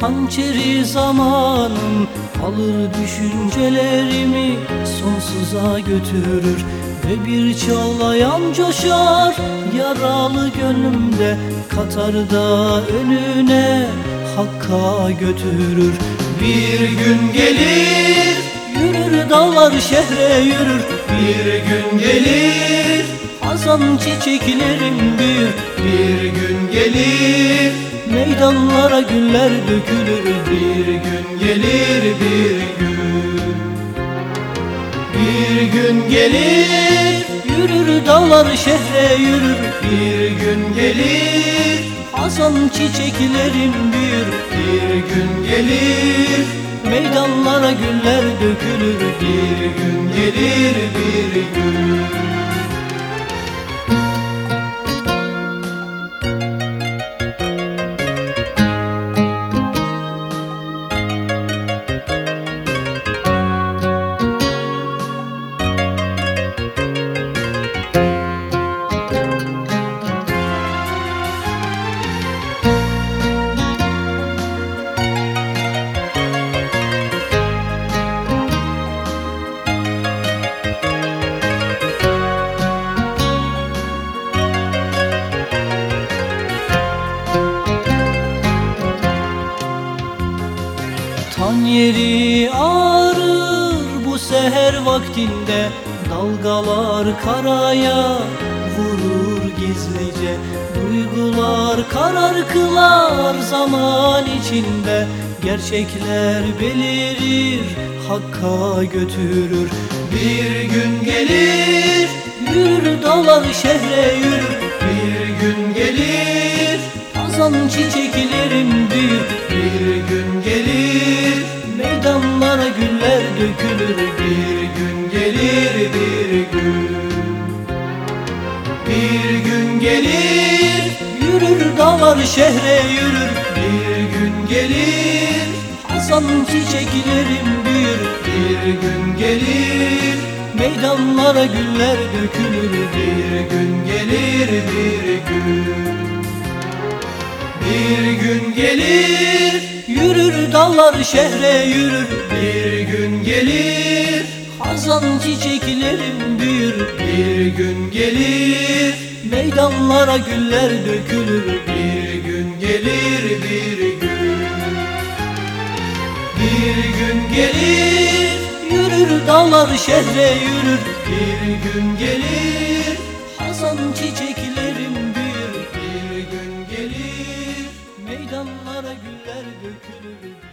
Hançeri zamanım. Alır düşüncelerimi sonsuza götürür. Ve bir çağlayan coşar yaralı gönlümde Katar da önüne hakka götürür. Bir gün gelir yürür dağlar şehre yürür. Bir gün gelir hazan çiçeklerim büyür Bir gün gelir. Meydanlara güller dökülür bir gün gelir bir gün. Bir gün gelir yürür dağlar şehre yürür Bir gün gelir. Hazan çiçeklerim büyür Bir gün gelir. Meydanlara güller dökülür Bir gün gelir bir gün yeri ağrır bu seher vaktinde. Dalgalar karaya vurur gizlice. Duygular karar kılar zaman içinde. Gerçekler belirir hakka götürür. Bir gün gelir yürür dağlar şehre yürür. Bir gün gelir Hazan çiçeklerim dökülür Bir gün gelir bir gün. Bir gün gelir Yürür dağlar şehre yürür. Bir gün gelir Hazan çiçeklerim büyür Bir gün gelir Meydanlara güller dökülür. Bir gün gelir bir gün. Bir gün gelir Yürür dağlar şehre yürür Bir gün gelir. Hazan çiçeklerim büyür Bir gün gelir. Meydanlara güller dökülür Bir gün gelir bir gün. Bir gün gelir Yürür dağlar şehre yürür Bir gün gelir. Hazan çiçeklerim gözler dökülür.